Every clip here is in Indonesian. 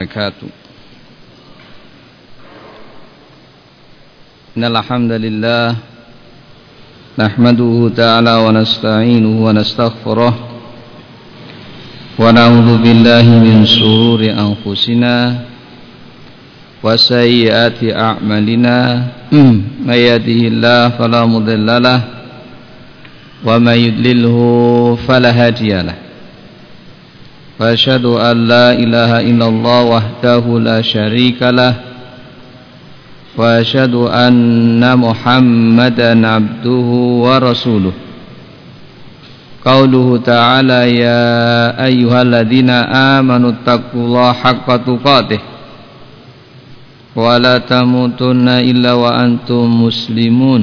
وبركاته. إن الحمد لله نحمده تعالى ونستعينه ونستغفره ونعوذ بالله من شرور أنفسنا وسيئات أعمالنا. من يهده الله فلا مضل له ومن يضلله فلا هادي له. وأشهد أن لا إله إلا الله وحده لا شريك له وأشهد أن محمدا عبده ورسوله. قوله تعالى يا أيها الذين آمنوا اتقوا الله حق تقاته ولا تموتن إلا وأنتم مسلمون.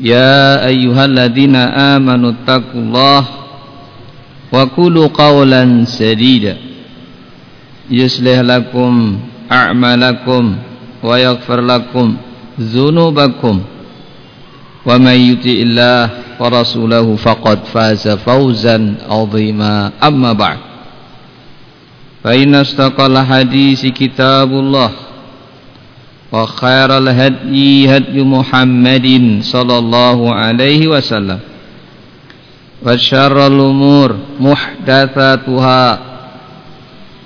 يا أيها الذين آمنوا اتقوا الله وقولوا قولا سديدا. يصلح لكم أعمالكم ويغفر لكم ذنوبكم. ومن يطع الله ورسوله فقد فاز فوزا عظيما. أما بعد فإن استقى الحديث كتاب الله. وخير الهدي هدي محمد صلى الله عليه وسلم وشر الأمور محدثاتها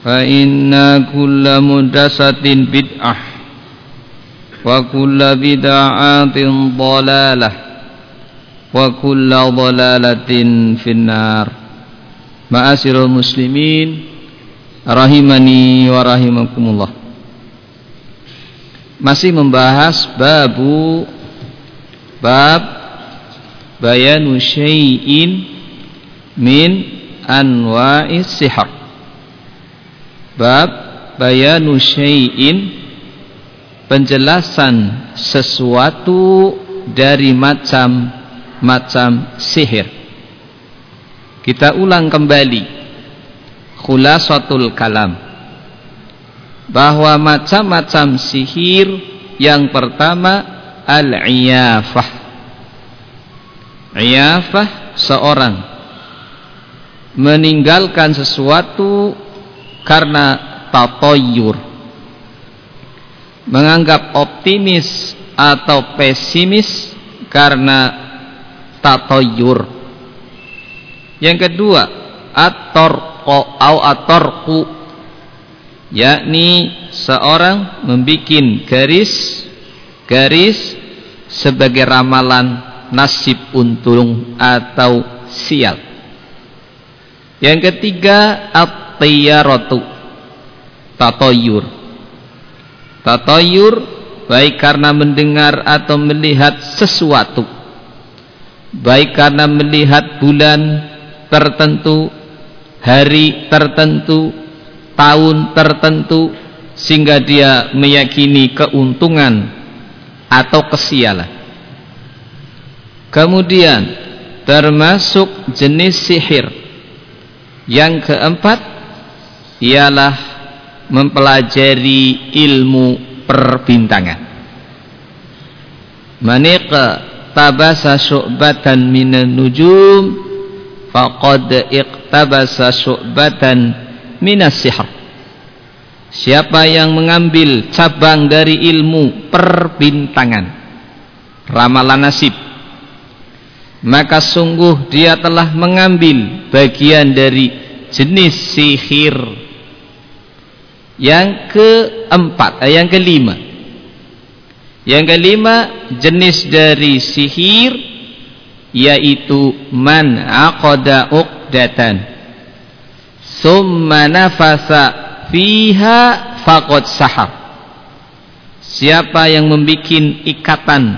فإن كل مدسة بدعة وكل بدعة ضلالة وكل ضلالة في النار معاشر المسلمين رحمني ورحمكم الله masih membahas babu bab bayanu syai'in min anwa'is sihar. Bab bayanu syai'in penjelasan sesuatu dari macam-macam sihir. Kita ulang kembali khulasatul kalam bahwa macam-macam sihir. Yang pertama al-iyafah. Iyafah seorang. Meninggalkan sesuatu karena tatoyur. Menganggap optimis atau pesimis karena tatoyur. Yang kedua atorko au atorku yakni seorang membuat garis garis sebagai ramalan nasib untung atau sial. Yang ketiga at-tiyaratu tatoyur. Tatoyur baik karena mendengar atau melihat sesuatu. Baik karena melihat bulan tertentu, hari tertentu, tahun tertentu sehingga dia meyakini keuntungan atau kesialan. Kemudian termasuk jenis sihir yang keempat ialah mempelajari ilmu perbintangan. Manika tabasa syu'batan minan nujum faqad iqtabasa syu'batan minas sihr siapa yang mengambil cabang dari ilmu perbintangan ramalan nasib maka sungguh dia telah mengambil bagian dari jenis sihir. Yang keempat eh, yang kelima. Yang kelima jenis dari sihir yaitu man aqada uqdatan summa nafasa fiha faqad sahar. Siapa yang membuat ikatan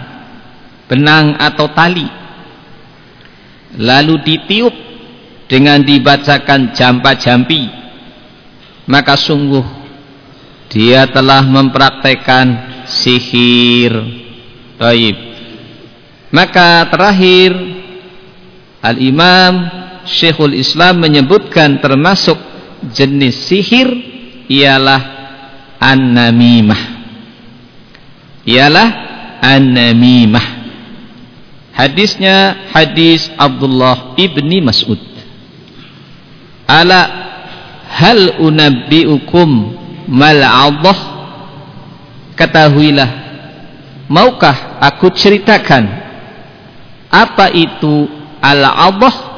benang atau tali lalu ditiup dengan dibacakan jampa jampi maka sungguh dia telah mempraktekkan sihir. Taib. Maka terakhir Al-Imam Syekhul Islam menyebutkan termasuk jenis sihir ialah an-namimah. Ialah an-namimah. Hadisnya hadis Abdullah ibni Mas'ud. Ala hal unabbiukum mal'adah ketahuilah maukah aku ceritakan apa itu al-adah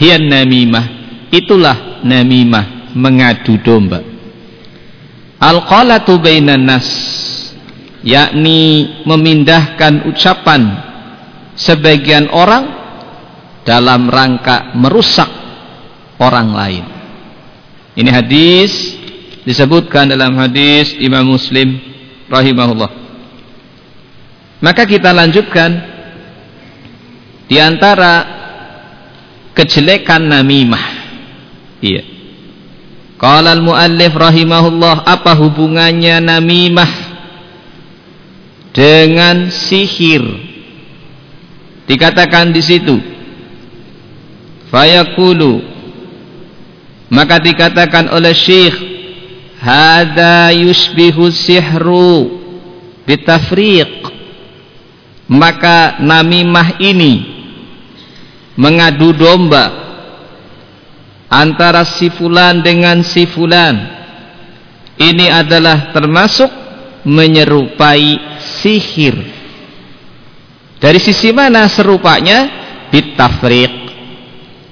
hiyan namimah. Itulah namimah mengadu domba. Al-qalatu bainan nas yakni memindahkan ucapan sebagian orang dalam rangka merusak orang lain. Ini hadis disebutkan dalam hadis Imam Muslim rahimahullah. Maka kita lanjutkan. Di antara kejelekan namimah iya Qala al-muallif rahimahullah apa hubungannya namimah dengan sihir? Dikatakan di situ. Fayaqulu maka dikatakan oleh Syekh hadza yusbihu sihru bitafriq maka namimah ini mengadu domba antara si fulan dengan si fulan. Ini adalah termasuk menyerupai sihir. Dari sisi mana serupanya? Bitafriq.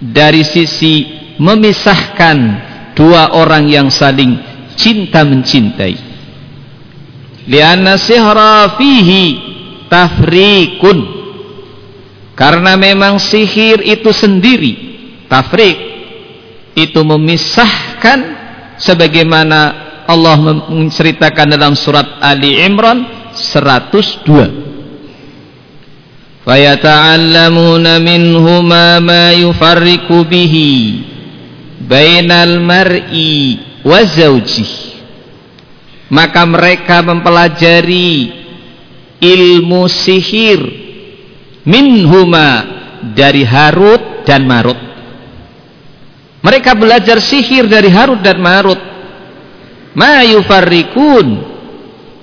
Dari sisi memisahkan dua orang yang saling cinta mencintai. Lianna sihra fihi tafriqun karena memang sihir itu sendiri tafriq itu memisahkan sebagaimana Allah menceritakan dalam surat Ali Imran 102 fayata'allamuna minhuma ma yufarriqu bihi bainal mar'i wa zawjih. Maka mereka mempelajari ilmu sihir minhuma dari Harut dan Marut mereka belajar sihir dari Harut dan Marut. Ma yufarrikun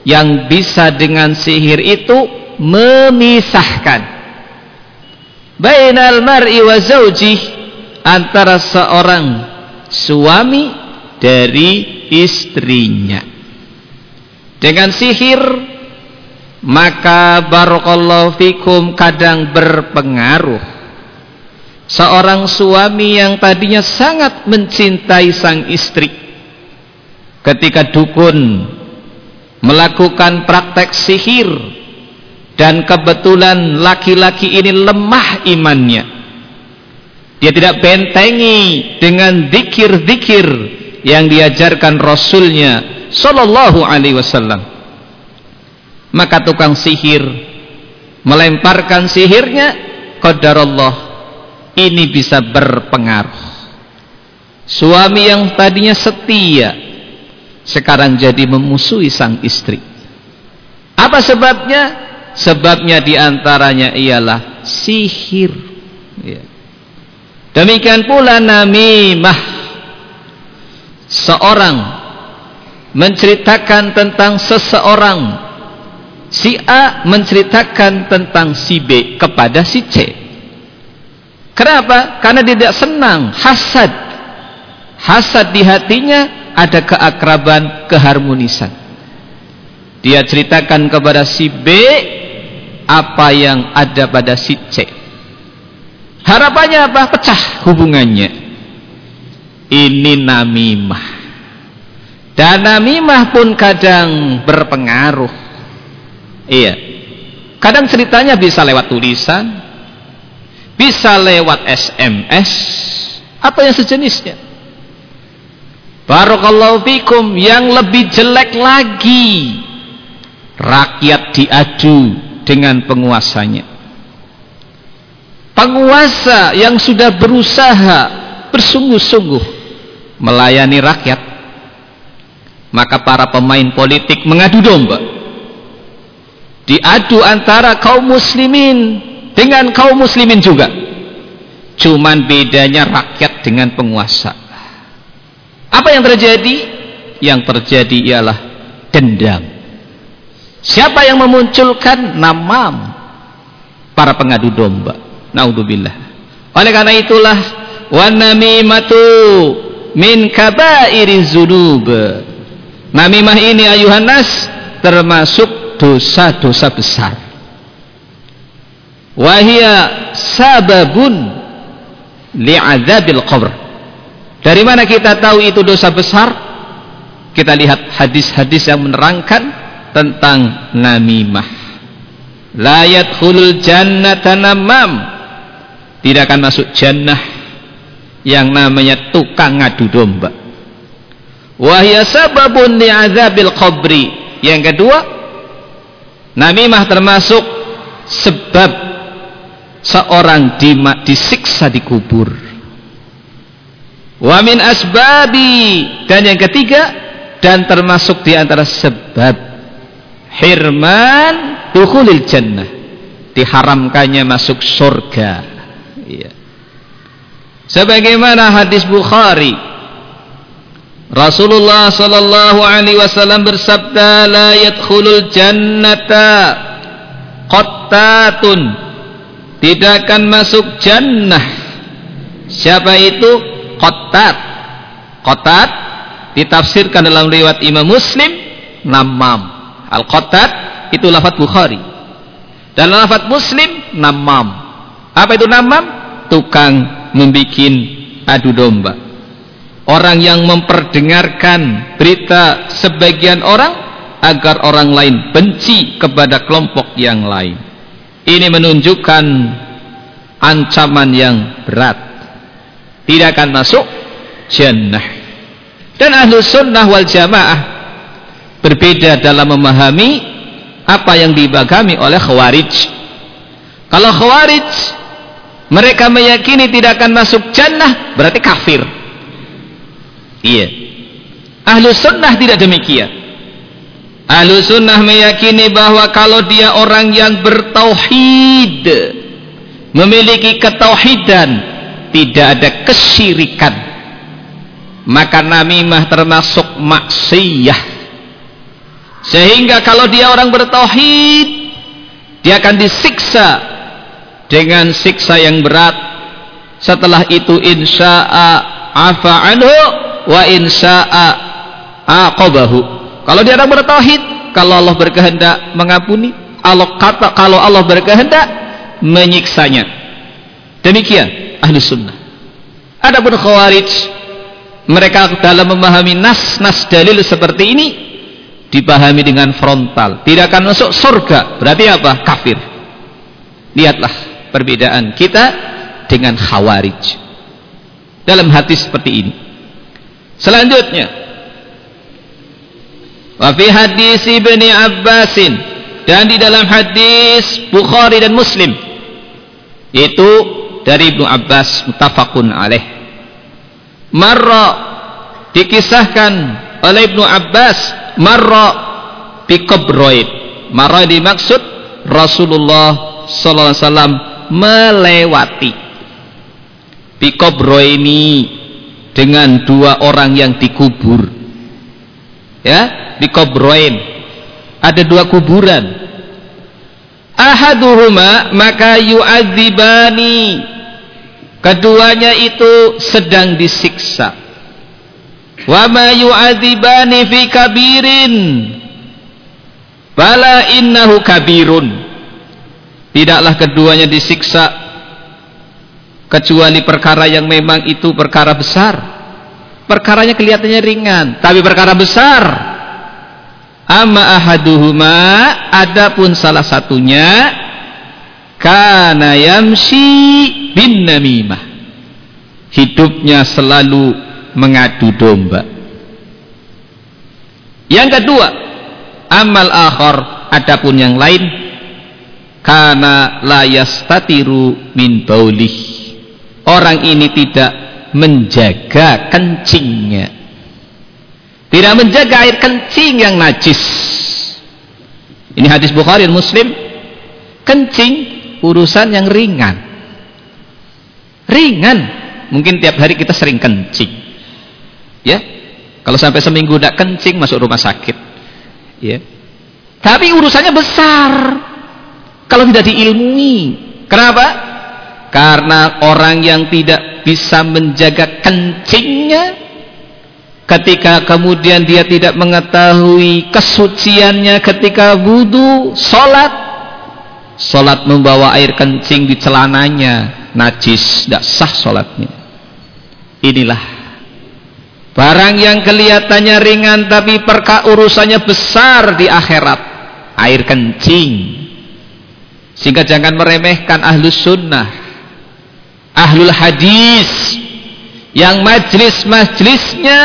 yang bisa dengan sihir itu memisahkan bainal mar'i wa zaujih antara seorang suami dari istrinya. Dengan sihir maka barakallahu fikum kadang berpengaruh. Seorang suami yang tadinya sangat mencintai sang istri ketika dukun melakukan praktek sihir dan kebetulan laki-laki ini lemah imannya dia tidak bentengi dengan dikir-dikir yang diajarkan rasulnya sallallahu alaihi wasallam maka tukang sihir melemparkan sihirnya qadarullah ini bisa berpengaruh. Suami yang tadinya setia sekarang jadi memusuhi sang istri. Apa sebabnya? Sebabnya di antaranya ialah sihir. Ya. demikian pula namimah. Seorang menceritakan tentang seseorang si A menceritakan tentang si B kepada si C Kenapa? Karena dia tidak senang, hasad. Hasad di hatinya ada keakraban, keharmonisan. Dia ceritakan kepada si B apa yang ada pada si C. Harapannya apa? Pecah hubungannya. Ini namimah. Dan namimah pun kadang berpengaruh. Iya. Kadang ceritanya bisa lewat tulisan, bisa lewat SMS atau yang sejenisnya. Barakallahu fikum yang lebih jelek lagi rakyat diadu dengan penguasanya. Penguasa yang sudah berusaha bersungguh-sungguh melayani rakyat maka para pemain politik mengadu domba diadu antara kaum muslimin dengan kaum muslimin juga. Cuman bedanya rakyat dengan penguasa. Apa yang terjadi? Yang terjadi ialah dendam. Siapa yang memunculkan? Namam. Para pengadu domba. Naudzubillah. Oleh karena itulah wan namimatu min kabairi dzunub namimah ini ayuhan nas termasuk dosa-dosa besar wahia sababun li'adzabil qabr. Dari mana kita tahu itu dosa besar? Kita lihat hadis-hadis yang menerangkan tentang namimah. La yadkhulul jannata namam. Tidak akan masuk jannah yang namanya tukang ngadu domba. Wahya sababun li'adzabil qabri. Yang kedua, namimah termasuk sebab seorang disiksa di kubur wa asbabi dan yang ketiga dan termasuk di antara sebab hirman dukhulil jannah diharamkannya masuk surga ya. sebagaimana hadis Bukhari Rasulullah sallallahu alaihi wasallam bersabda la yadkhulul jannata qattatun. Tidak akan masuk jannah. Siapa itu? Qatat Qatat ditafsirkan dalam riwayat Imam Muslim namam Al-Qatat itu lafaz Bukhari. Dan lafaz Muslim namam apa itu namam tukang membikin adu domba orang yang memperdengarkan berita sebagian orang agar orang lain benci kepada kelompok yang lain. Ini menunjukkan ancaman yang berat. Tidak akan masuk jannah. Dan ahlu sunnah wal jamaah berbeda dalam memahami apa yang dibagami oleh khawarij. Kalau khawarij mereka meyakini tidak akan masuk jannah berarti kafir iya. Ahlu sunnah tidak demikian. Ahlu sunnah meyakini bahwa kalau dia orang yang bertauhid memiliki ketauhidan tidak ada kesyirikan. Maka namimah termasuk maksiyah. Sehingga kalau dia orang bertauhid dia akan disiksa dengan siksa yang berat. Setelah itu insya'a anhu wa insya'a aqabahu kalau dia orang bertauhid, kalau Allah berkehendak mengampuni, Allah kata kalau Allah berkehendak menyiksanya. Demikian ahli sunnah. Adapun khawarij mereka dalam memahami nas-nas dalil seperti ini dipahami dengan frontal. Tidak akan masuk surga. Berarti apa? Kafir. Lihatlah perbedaan kita dengan khawarij. Dalam hati seperti ini. Selanjutnya Wa fi hadis Ibnu Abbasin dan di dalam hadis Bukhari dan Muslim itu dari Ibnu Abbas mutafakun alaih. Marra dikisahkan oleh Ibnu Abbas marra bi qabroid. Marra dimaksud Rasulullah sallallahu alaihi wasallam melewati bi ini dengan dua orang yang dikubur. Ya, di Kobroin ada dua kuburan. Ahaduhuma maka yu'adzibani. Keduanya itu sedang disiksa. Wa ma yu'adzibani fi kabirin. Bala innahu kabirun. Tidaklah keduanya disiksa kecuali perkara yang memang itu perkara besar perkaranya kelihatannya ringan tapi perkara besar Amma ahaduhuma adapun salah satunya kana yamsi bin namimah. Hidupnya selalu mengadu domba. Yang kedua, amal akhar adapun yang lain kana la yastatiru min baulih. Orang ini tidak menjaga kencingnya. Tidak menjaga air kencing yang najis. Ini hadis Bukhari dan Muslim. Kencing urusan yang ringan. Ringan. Mungkin tiap hari kita sering kencing. Ya. Kalau sampai seminggu tidak kencing masuk rumah sakit. Ya. Tapi urusannya besar. Kalau tidak diilmui. Kenapa karena orang yang tidak bisa menjaga kencingnya ketika kemudian dia tidak mengetahui kesuciannya ketika wudhu, sholat sholat membawa air kencing di celananya najis, tidak sah sholatnya. Inilah barang yang kelihatannya ringan tapi perka urusannya besar di akhirat air kencing. Sehingga jangan meremehkan ahlus sunnah ahlul hadis. Yang majlis-majlisnya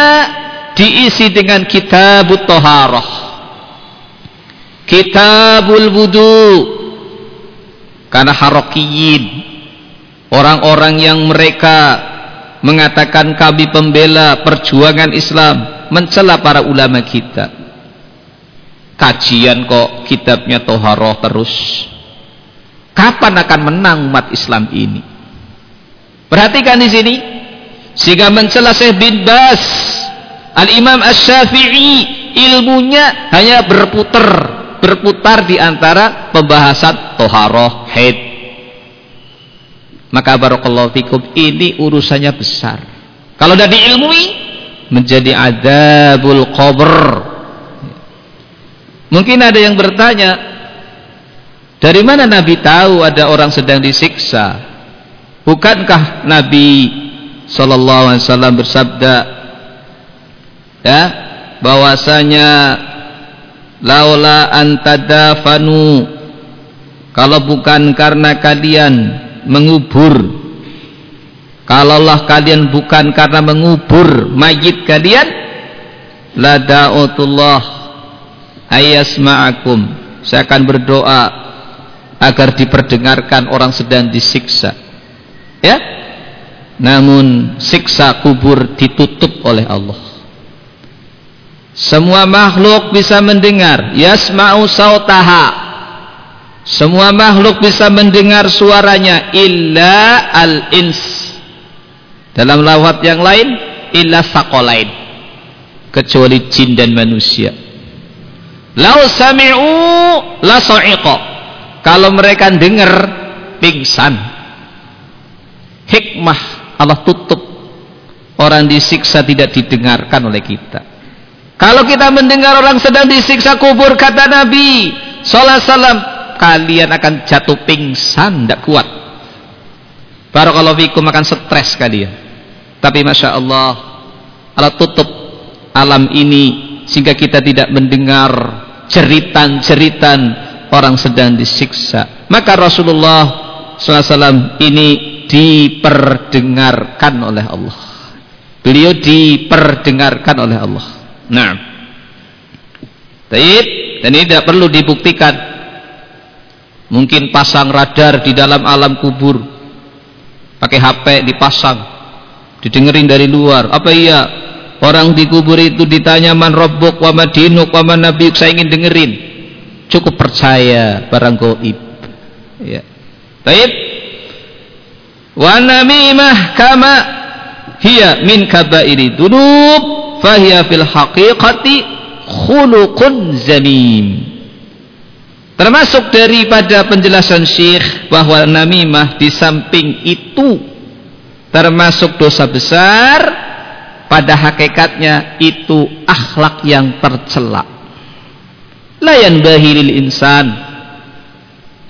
diisi dengan kitabut toharoh kitabul wudu. Karena harokiyin. Orang-orang yang mereka mengatakan kami pembela perjuangan Islam mencela para ulama kita. Kajian kok kitabnya toharoh terus. Kapan akan menang umat Islam ini perhatikan di sini. Sehingga mencela Syekh bin Bas Al-Imam Asy-Syafi'i ilmunya hanya berputar berputar di antara pembahasan toharoh haid. Maka barakallahu fikum ini urusannya besar. Kalau sudah diilmui menjadi adabul qabr. Mungkin ada yang bertanya dari mana Nabi tahu ada orang sedang disiksa bukankah Nabi sallallahu alaihi wasallam bersabda ya bahwasanya laula antadafanu kalau bukan karena kalian mengubur. Kalaulah kalian bukan karena mengubur mayit kalian la da'utullah ayasma'akum. Saya akan berdoa agar diperdengarkan orang sedang disiksa ya? Namun siksa kubur ditutup oleh Allah. Semua makhluk bisa mendengar. Yasma'u sautaha. Semua makhluk bisa mendengar suaranya. Illa al-ins. Dalam lawat yang lain illa saqalain. Kecuali jin dan manusia. Lau sami'u la sa'iqa. Kalau mereka dengar pingsan hikmah Allah tutup. Orang disiksa tidak didengarkan oleh kita. Kalau kita mendengar orang sedang disiksa kubur kata Nabi sallallahu salam kalian akan jatuh pingsan tidak kuat. Barakallahu fikum akan stres kalian. Tapi Masya Allah Allah tutup alam ini sehingga kita tidak mendengar jeritan-jeritan orang sedang disiksa. Maka Rasulullah SAW ini diperdengarkan oleh Allah. Beliau diperdengarkan oleh Allah. Nah. Taib dan ini tidak perlu dibuktikan. Mungkin pasang radar di dalam alam kubur. Pakai HP dipasang. Didengerin dari luar. Apa iya? Orang di kubur itu ditanya man robbuk wa madinuk wa man nabiuk saya ingin dengerin. Cukup percaya barang goib. Ya. Taib wa namimah kama hiya min kabairi dunub fahiya fil haqiqati khuluqun zamim termasuk daripada penjelasan syekh bahwa namimah di samping itu termasuk dosa besar pada hakikatnya itu akhlak yang tercela la yanbahi lil insan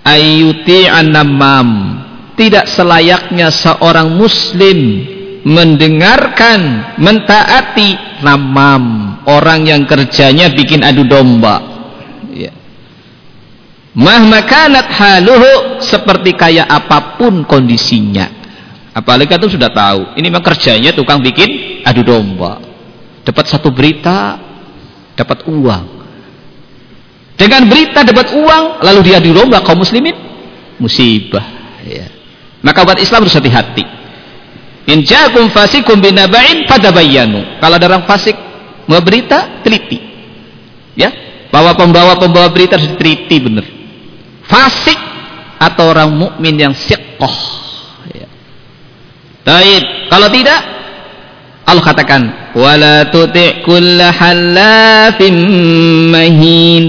ayyuti an-namam tidak selayaknya seorang muslim mendengarkan mentaati namam orang yang kerjanya bikin adu domba. Ya. haluhu seperti kayak apa pun kondisinya. Apalagi itu sudah tahu ini mah kerjanya tukang bikin adu domba. Dapat satu berita dapat uang. Dengan berita dapat uang lalu dia adu domba kaum muslimin musibah ya maka umat Islam harus hati-hati. In ja'akum fasikum binaba'in fatabayyanu. Kalau ada orang fasik Mau berita, teliti. Ya, bahwa pembawa-pembawa berita harus teliti benar. Fasik atau orang mukmin yang siqoh. Ya. Taib. Kalau tidak, Allah katakan, wala tuti' kulla halafin mahin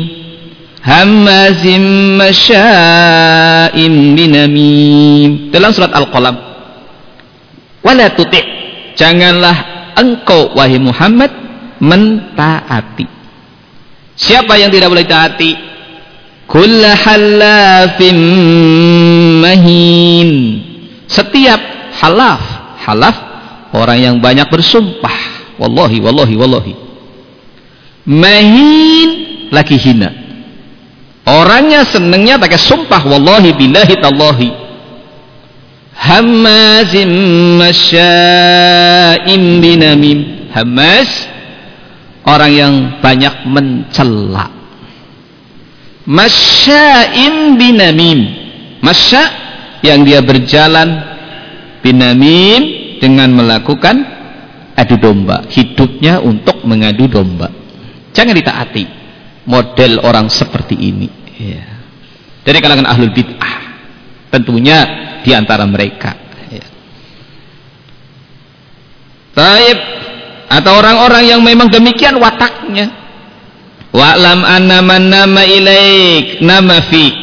hamazim masya'im binamim. Dalam surat Al-Qalam. Wala tuti' janganlah engkau wahai Muhammad mentaati. Siapa yang tidak boleh taati? Kulla halafim mahin. Setiap halaf, halaf orang yang banyak bersumpah. Wallahi, wallahi, wallahi. Mahin lagi hina. Orangnya senengnya pakai sumpah wallahi billahi tallahi. Hamazim masya'im binamim. Hamaz orang yang banyak mencela. Masya'im binamim. Masya yang dia berjalan binamim dengan melakukan adu domba. Hidupnya untuk mengadu domba. Jangan ditaati model orang seperti ini ya. dari kalangan ahlul bid'ah tentunya di antara mereka. Ya. Taib atau orang-orang yang memang demikian wataknya. Wa'lam anna man nama ilaik nama fik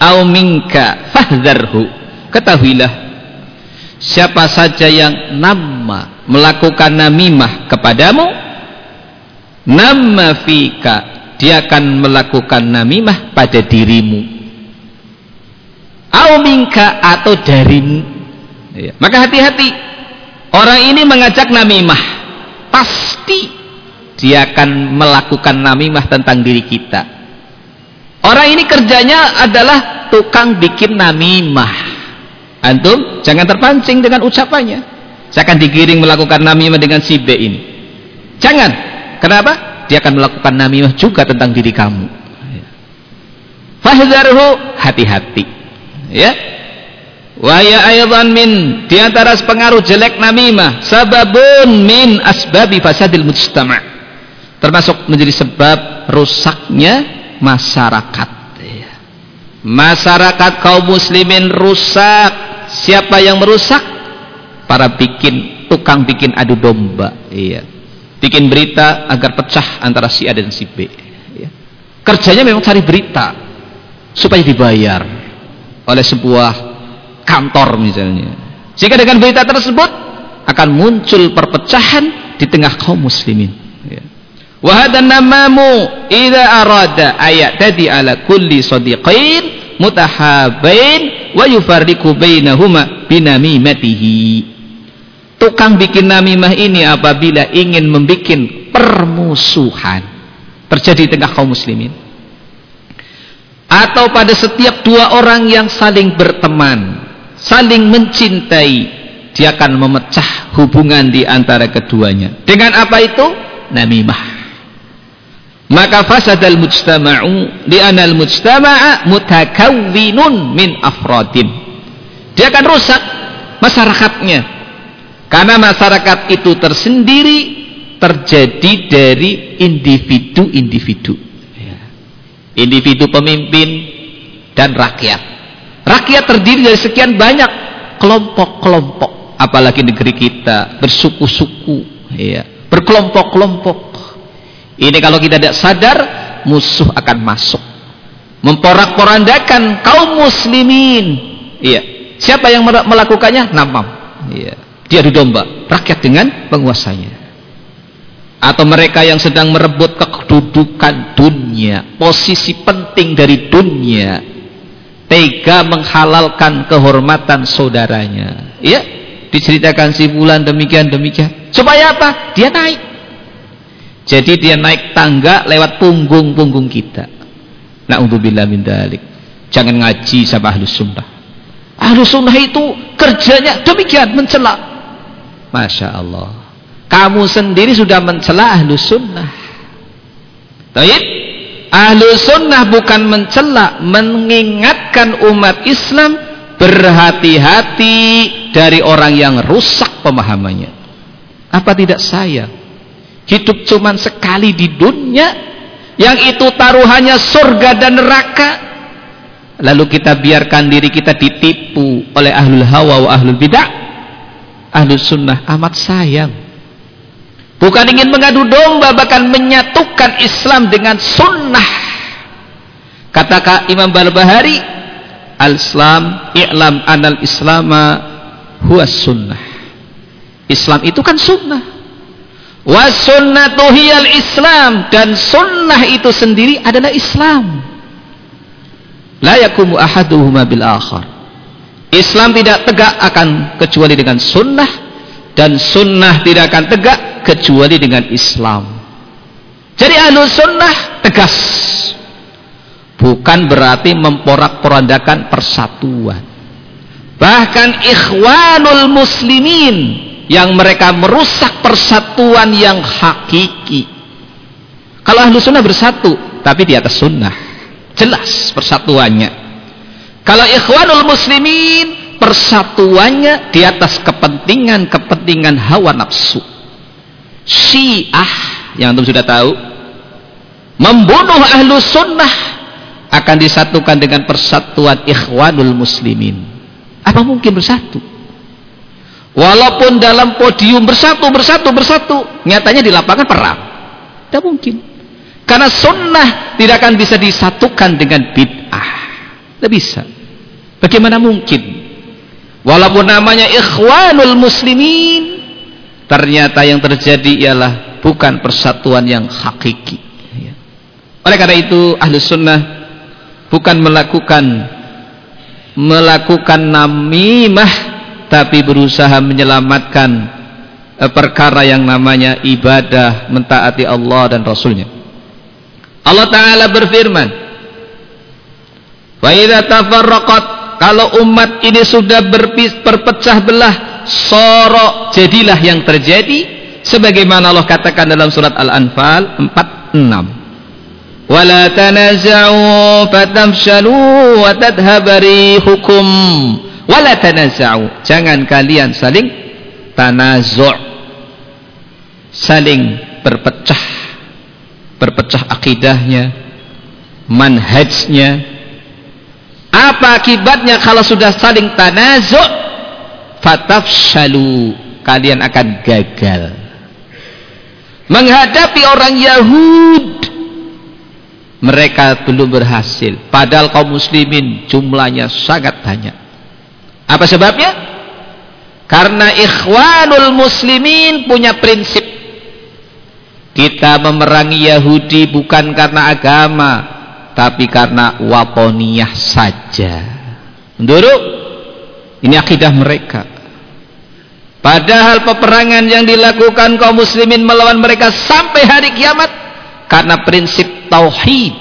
au minka fahdharhu. Ketahuilah siapa saja yang nama melakukan namimah kepadamu nama fika dia akan melakukan namimah pada dirimu. Au minka atau darimu. Ya. maka hati-hati. Orang ini mengajak namimah. Pasti dia akan melakukan namimah tentang diri kita. Orang ini kerjanya adalah tukang bikin namimah. Antum jangan terpancing dengan ucapannya. Saya akan digiring melakukan namimah dengan si B ini. Jangan. Kenapa dia akan melakukan namimah juga tentang diri kamu. Fahzarhu hati-hati. Ya. Wa ya aydan min di antara pengaruh jelek namimah sababun min asbabi fasadil mujtama' termasuk menjadi sebab rusaknya masyarakat. Ya. masyarakat kaum muslimin rusak. Siapa yang merusak? Para bikin tukang bikin adu domba. Iya bikin berita agar pecah antara si A dan si B ya. kerjanya memang cari berita supaya dibayar oleh sebuah kantor misalnya sehingga dengan berita tersebut akan muncul perpecahan di tengah kaum muslimin ya. wahadan namamu idha arada ayat tadi ala kulli sadiqin mutahabain wa yufarriku bainahuma binamimatihi tukang bikin namimah ini apabila ingin membuat permusuhan terjadi di tengah kaum muslimin. Atau pada setiap dua orang yang saling berteman saling mencintai dia akan memecah hubungan di antara keduanya. Dengan apa itu? Namimah. Maka fasadal mujtama'u li'anal mujtama'a mutakawwinun min afradin dia akan rusak masyarakatnya karena masyarakat itu tersendiri terjadi dari individu-individu. Individu pemimpin dan rakyat. Rakyat terdiri dari sekian banyak kelompok-kelompok. Apalagi negeri kita bersuku-suku ya berkelompok-kelompok. Ini kalau kita tidak sadar musuh akan masuk. Memporak-porandakan kaum muslimin. Iya. Siapa yang melakukannya? Namam. Iya dia di domba rakyat dengan penguasanya. Atau mereka yang sedang merebut kedudukan dunia posisi penting dari dunia tega menghalalkan kehormatan saudaranya. Ya diceritakan si bulan demikian demikian. Supaya apa? Dia naik. Jadi dia naik tangga lewat punggung-punggung kita. Na'udzubillah min dalik. Jangan ngaji sama ahlus sunnah. Ahlus sunnah itu kerjanya demikian mencela Masya Allah. Kamu sendiri sudah mencela ahlu sunnah. Taib ahlu sunnah bukan mencela mengingatkan umat Islam berhati-hati dari orang yang rusak pemahamannya. Apa tidak saya? Hidup cuman sekali di dunia yang itu taruhannya surga dan neraka. Lalu kita biarkan diri kita ditipu oleh ahlul hawa wa ahlul bidah ahlul sunnah amat sayang bukan ingin mengadu domba bahkan menyatukan Islam dengan sunnah kata Imam Barbahari al-Islam i'lam anal islama huwa sunnah Islam itu kan sunnah Wasunnatu hiyal Islam dan sunnah itu sendiri adalah Islam. La yakumu ahaduhuma bil akhar. Islam tidak tegak akan kecuali dengan sunnah dan sunnah tidak akan tegak kecuali dengan Islam. Jadi ahlu sunnah tegas. Bukan berarti memporak-porandakan persatuan. Bahkan ikhwanul muslimin yang mereka merusak persatuan yang hakiki kalau ahlu sunnah bersatu tapi di atas sunnah jelas persatuannya kalau ikhwanul muslimin persatuannya di atas kepentingan-kepentingan hawa nafsu syiah yang antum sudah tahu membunuh ahlu sunnah akan disatukan dengan persatuan ikhwanul muslimin apa mungkin bersatu Walaupun dalam podium bersatu, bersatu, bersatu, nyatanya di lapangan perang. Tidak mungkin. Karena sunnah tidak akan bisa disatukan dengan bid'ah. Tidak bisa. Bagaimana mungkin? Walaupun namanya ikhwanul muslimin, ternyata yang terjadi ialah bukan persatuan yang hakiki. Ya. Oleh karena itu, ahli sunnah bukan melakukan melakukan namimah tapi berusaha menyelamatkan eh, perkara yang namanya ibadah mentaati Allah dan Rasulnya Allah Ta'ala berfirman wa idha tafarraqat kalau umat ini sudah berpecah belah sorok jadilah yang terjadi. Sebagaimana Allah katakan dalam surat Al-Anfal 46 wala tanaza'u fatamshalu wa tadhabari hukum wala tanaza'u. Jangan kalian saling tanazu' saling berpecah. Berpecah akidahnya. Manhajnya apa akibatnya kalau sudah saling tanazu' fatafshalu. Kalian akan gagal. Menghadapi orang Yahud. Mereka belum berhasil. Padahal kaum muslimin jumlahnya sangat banyak. Apa sebabnya? Karena ikhwanul muslimin punya prinsip. Kita memerangi Yahudi bukan karena agama, tapi karena waponiyah saja. Menurut ini akidah mereka. Padahal peperangan yang dilakukan kaum muslimin melawan mereka sampai hari kiamat karena prinsip tauhid.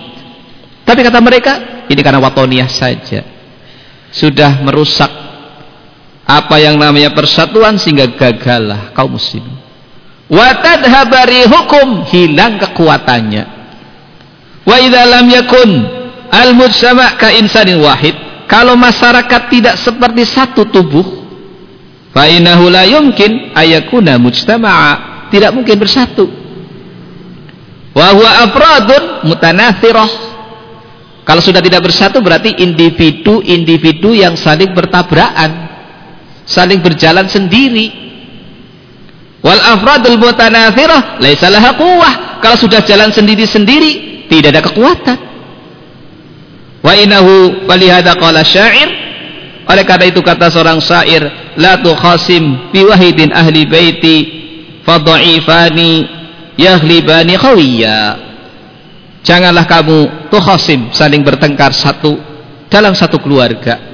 Tapi kata mereka, ini karena watoniyah saja. Sudah merusak apa yang namanya persatuan sehingga gagallah kaum muslimin watadhabari hukum hilang kekuatannya wa idza lam yakun al mujtama' ka insanin wahid. Kalau masyarakat tidak seperti satu tubuh fa innahu la yumkin ayakuna mujtama'a. Tidak mungkin bersatu. Wa huwa afradun mutanathirah. Kalau sudah tidak bersatu berarti individu-individu yang saling bertabrakan saling berjalan sendiri. Wal afradul mutanathirah laisa laha quwwah. Kalau sudah jalan sendiri-sendiri tidak ada kekuatan wa innahu walihada qala syair oleh karena itu kata seorang syair la tukhasim bi wahidin ahli baiti fadha'ifani yahlibani khawiyya janganlah kamu tukhasim saling bertengkar satu dalam satu keluarga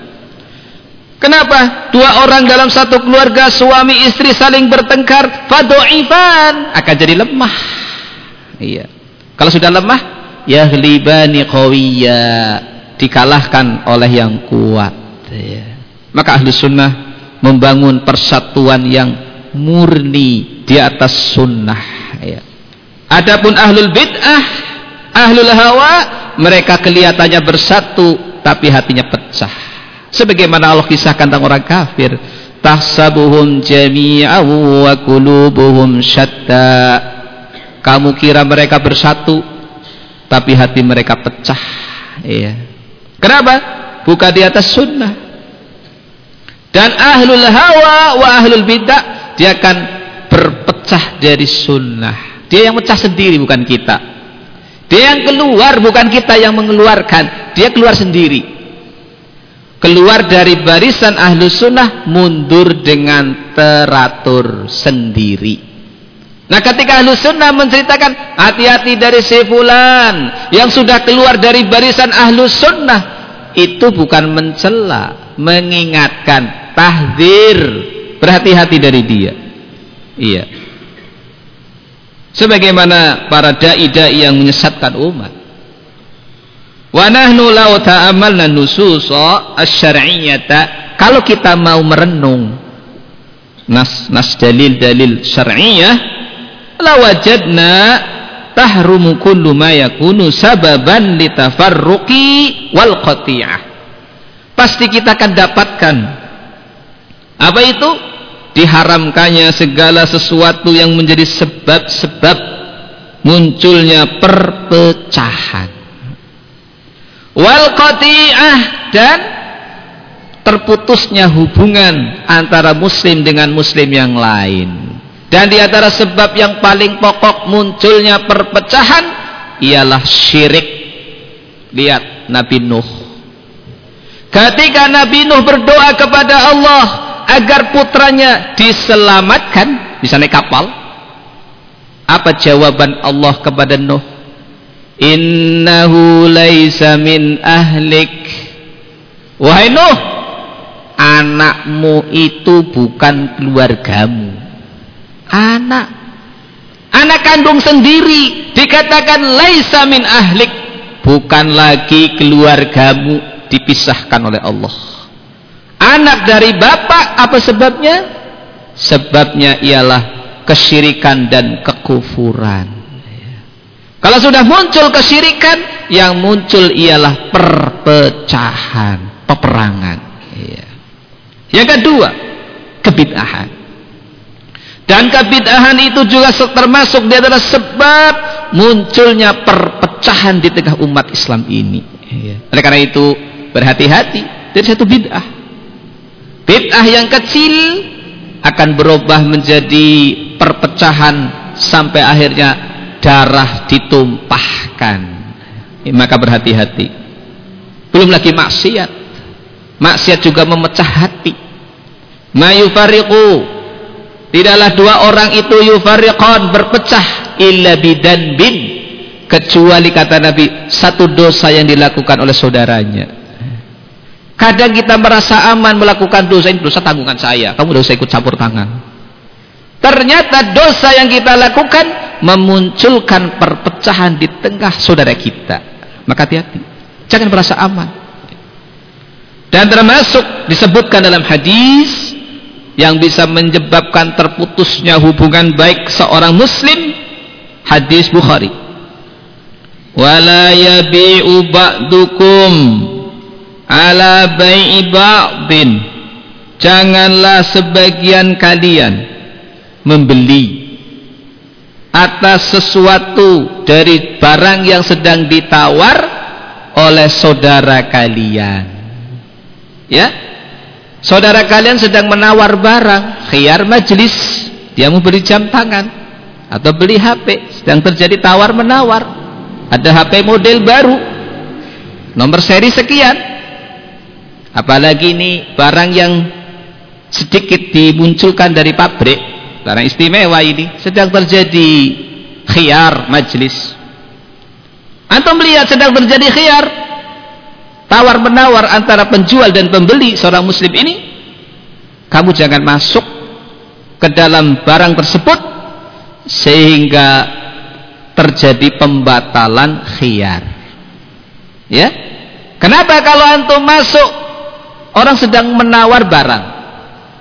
Kenapa? Dua orang dalam satu keluarga suami istri saling bertengkar, fadoifan akan jadi lemah. Iya. Kalau sudah lemah, yahlibani qawiyya dikalahkan oleh yang kuat. Iya. Maka ahli sunnah membangun persatuan yang murni di atas sunnah. Iya. Adapun ahlul bid'ah, ahlul hawa, mereka kelihatannya bersatu tapi hatinya pecah sebagaimana Allah kisahkan tentang orang kafir tahsabuhum jami'an wa qulubuhum syatta kamu kira mereka bersatu tapi hati mereka pecah iya. Kenapa? Bukan di atas sunnah. Dan ahlul hawa wa ahlul bidah dia akan berpecah dari sunnah. Dia yang pecah sendiri bukan kita. Dia yang keluar bukan kita yang mengeluarkan. Dia keluar sendiri. Keluar dari barisan ahlu sunnah mundur dengan teratur sendiri nah ketika ahlu sunnah menceritakan hati-hati dari si fulan yang sudah keluar dari barisan ahlu sunnah itu bukan mencela mengingatkan tahdir berhati-hati dari dia. Iya. Sebagaimana para dai-dai yang menyesatkan umat. Wa nahnu law ta'amalna nususa kalau kita mau merenung nas nas dalil-dalil syar'iyyah la wajadna tahrumu kullu ma yakunu sababan litafarruqi wal qati'ah. Pasti kita akan dapatkan apa itu? Diharamkannya segala sesuatu yang menjadi sebab-sebab munculnya perpecahan. Wal qati'ah dan terputusnya hubungan antara muslim dengan muslim yang lain dan di antara sebab yang paling pokok munculnya perpecahan ialah syirik. Lihat Nabi Nuh. Ketika Nabi Nuh berdoa kepada Allah agar putranya diselamatkan bisa naik kapal apa jawaban Allah kepada Nuh? Innahu laisa min ahlik. Wahai Nuh anakmu itu bukan keluargamu anak anak kandung sendiri dikatakan laisa min ahlik bukan lagi keluargamu dipisahkan oleh Allah anak dari bapak apa sebabnya sebabnya ialah kesyirikan dan kekufuran kalau sudah muncul kesyirikan, yang muncul ialah perpecahan, peperangan. Iya. Yang kedua, kebid'ahan. Dan kebid'ahan itu juga termasuk di antara sebab munculnya perpecahan di tengah umat Islam ini. Iya. Oleh karena itu, berhati-hati dari satu bid'ah. Bid'ah yang kecil akan berubah menjadi perpecahan sampai akhirnya darah ditumpahkan maka berhati-hati belum lagi maksiat maksiat juga memecah hati ma yufariqu tidaklah dua orang itu yufariqan berpecah illa bidan bin kecuali kata Nabi satu dosa yang dilakukan oleh saudaranya. Kadang kita merasa aman melakukan dosa ini dosa tanggungan saya kamu usah ikut campur tangan. Ternyata dosa yang kita lakukan memunculkan perpecahan di tengah saudara kita. Maka hati-hati jangan merasa aman. Dan termasuk disebutkan dalam hadis yang bisa menyebabkan terputusnya hubungan baik seorang muslim hadis Bukhari. Wala yabi'u ba'dukum ala bai'i ba'din. Janganlah sebagian kalian membeli atas sesuatu dari barang yang sedang ditawar oleh saudara kalian. Ya saudara kalian sedang menawar barang khiyar majlis dia mau beli jam tangan atau beli HP sedang terjadi tawar menawar ada HP model baru. Nomor seri sekian. Apalagi ini barang yang sedikit dimunculkan dari pabrik Barang istimewa ini sedang terjadi khiyar majlis. Antum melihat sedang terjadi khiyar tawar menawar antara penjual dan pembeli seorang muslim ini. Kamu jangan masuk ke dalam barang tersebut sehingga terjadi pembatalan khiyar. Ya. Kenapa kalau antum masuk orang sedang menawar barang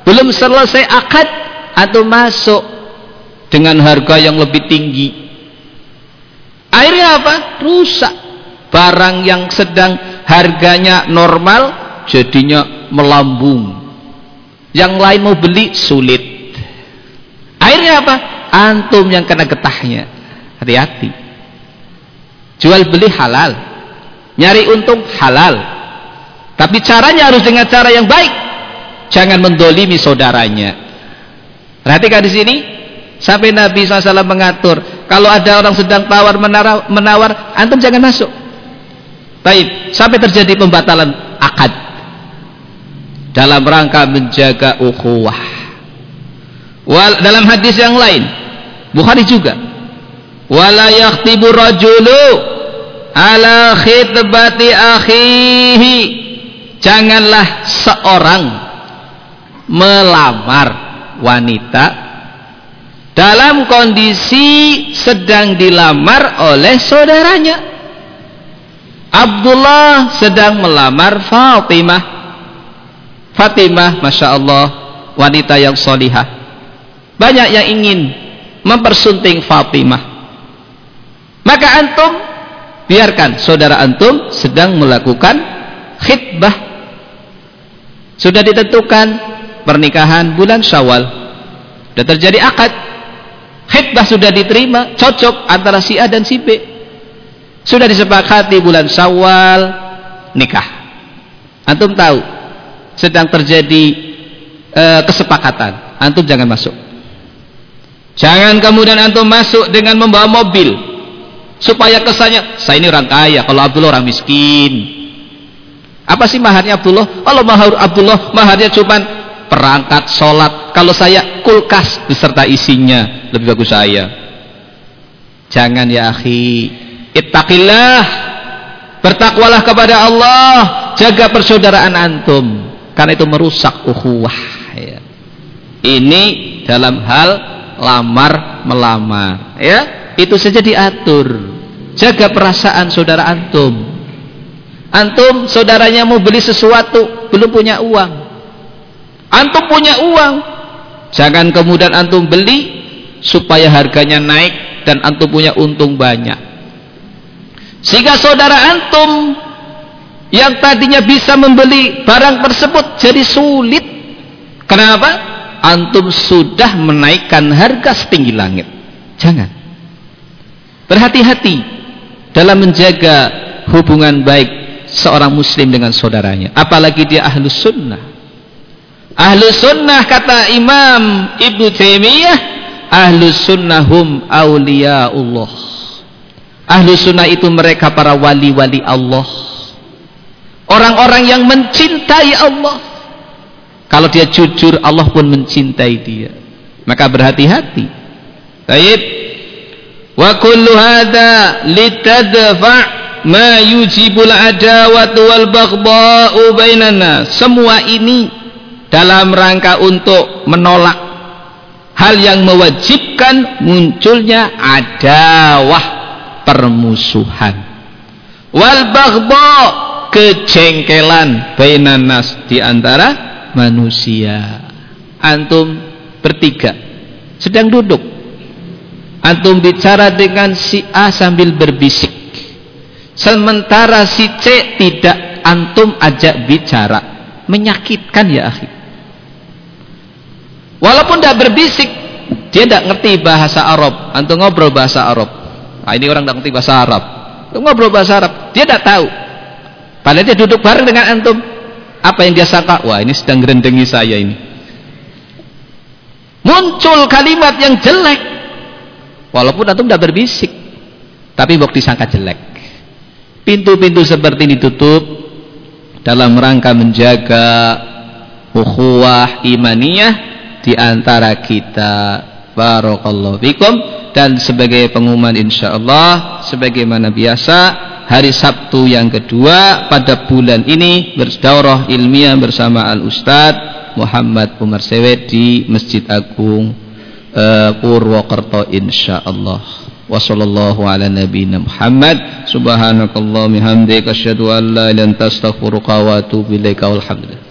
belum selesai akad atau masuk dengan harga yang lebih tinggi akhirnya apa? rusak barang yang sedang harganya normal jadinya melambung. Yang lain mau beli sulit. Akhirnya apa? antum yang kena getahnya. Hati-hati. Jual beli halal. Nyari untung halal. Tapi caranya harus dengan cara yang baik. Jangan mendolimi saudaranya. Perhatikan di sini. Sampai Nabi SAW mengatur kalau ada orang sedang tawar menawar, menawar antum jangan masuk baik sampai terjadi pembatalan akad. Dalam rangka menjaga ukhuwah. Wal, dalam hadis yang lain Bukhari juga. Wala yakhtibu rajulu ala khitbati akhihi. Janganlah seorang melamar wanita dalam kondisi sedang dilamar oleh saudaranya Abdullah sedang melamar Fatimah. Fatimah Masya Allah wanita yang solihah. Banyak yang ingin mempersunting Fatimah. Maka antum biarkan saudara antum sedang melakukan khidbah. Sudah ditentukan pernikahan bulan syawal. Sudah terjadi akad. Khidbah sudah diterima cocok antara si A dan si B sudah disepakati bulan syawal nikah. Antum tahu sedang terjadi uh, kesepakatan. Antum jangan masuk. Jangan kemudian antum masuk dengan membawa mobil supaya kesannya saya ini orang kaya kalau Abdullah orang miskin. Apa sih maharnya Abdullah? Kalau mahar Abdullah maharnya cuma perangkat sholat. Kalau saya kulkas beserta isinya. Lebih bagus saya. Jangan ya akhi ittaqillah. Bertakwalah kepada Allah. Jaga persaudaraan antum. Karena itu merusak ukhuwah ya. ini dalam hal lamar melamar ya. Itu saja diatur. Jaga perasaan saudara antum. Antum saudaranya mau beli sesuatu belum punya uang. Antum punya uang. Jangan kemudian antum beli supaya harganya naik dan antum punya untung banyak sehingga saudara antum yang tadinya bisa membeli barang tersebut jadi sulit kenapa? antum sudah menaikkan harga setinggi langit jangan Berhati-hati dalam menjaga hubungan baik seorang muslim dengan saudaranya. Apalagi dia ahlus sunnah. Ahlus sunnah kata Imam Ibnu Taimiyah, ahlus sunnah hum awliyaullah. Ahlus sunnah itu mereka para wali-wali Allah. Orang-orang yang mencintai Allah. Kalau dia jujur, Allah pun mencintai dia. Maka berhati-hati. Baik wa kullu hadha litadfa' ma yujibul adawatu wal baghdha'u bainana semua ini dalam rangka untuk menolak hal yang mewajibkan munculnya adawah permusuhan. Wal baghdha kejengkelan bainan nas di antara manusia. Antum bertiga sedang duduk. Antum bicara dengan si A sambil berbisik. Sementara si C tidak antum ajak bicara. Menyakitkan ya akhi. Walaupun tidak berbisik dia tidak ngerti bahasa Arab. Antum ngobrol bahasa Arab nah, ini orang tidak ngerti bahasa Arab. Ngobrol bahasa Arab dia tidak tahu. Padahal dia duduk bareng dengan antum. Apa yang dia sangka? Wah ini sedang gerendengi saya ini. Muncul kalimat yang jelek. Walaupun antum tidak berbisik, tapi bok disangka jelek. Pintu-pintu seperti ini tutup dalam rangka menjaga ukhuwah imaniyah di antara kita. Barakallahu fikum dan sebagai pengumuman insyaallah sebagaimana biasa hari Sabtu yang kedua pada bulan ini berdaurah ilmiah bersama Al Ustad Muhammad Umar Sewet di Masjid Agung uh, Purwokerto insyaallah. Wa sallallahu ala nabiyyina Muhammad. Subhanakallah bihamdika asyhadu an la ilaha illa anta astaghfiruka wa atubu ilaika. Walhamdulillah